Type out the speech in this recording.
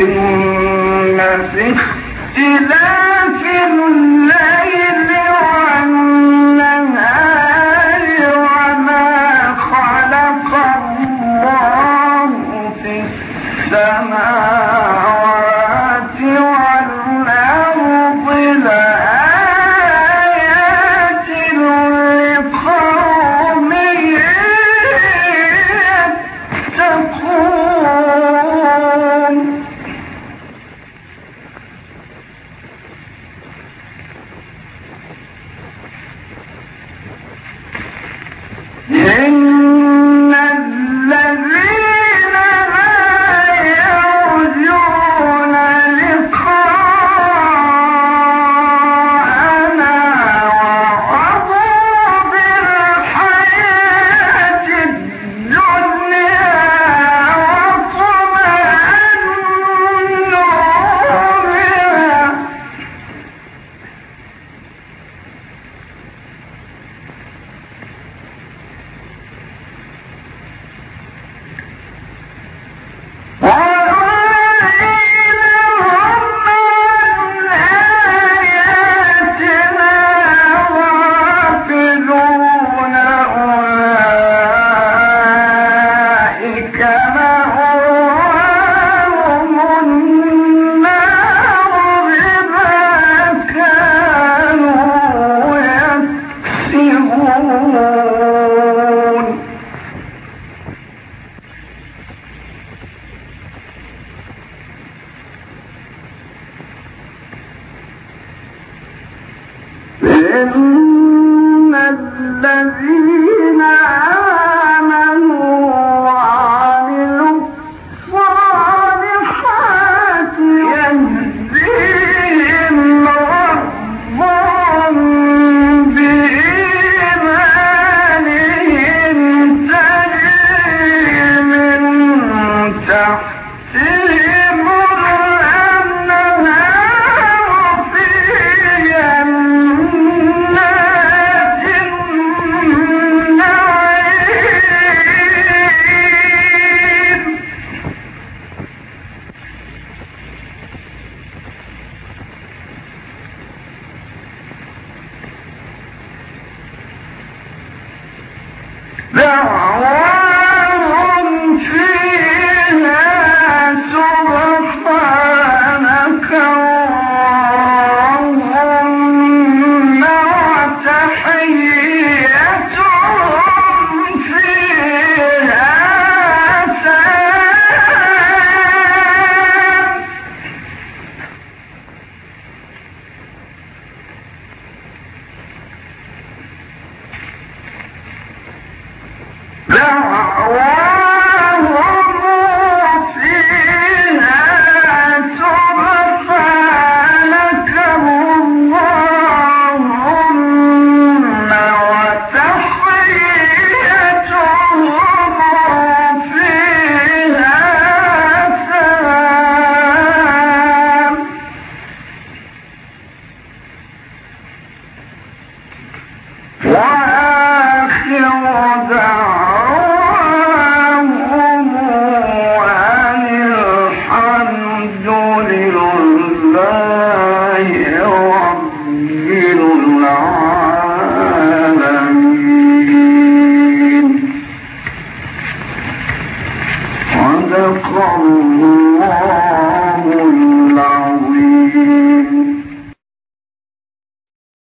إن في اختلاف and 两万五 الحمد strong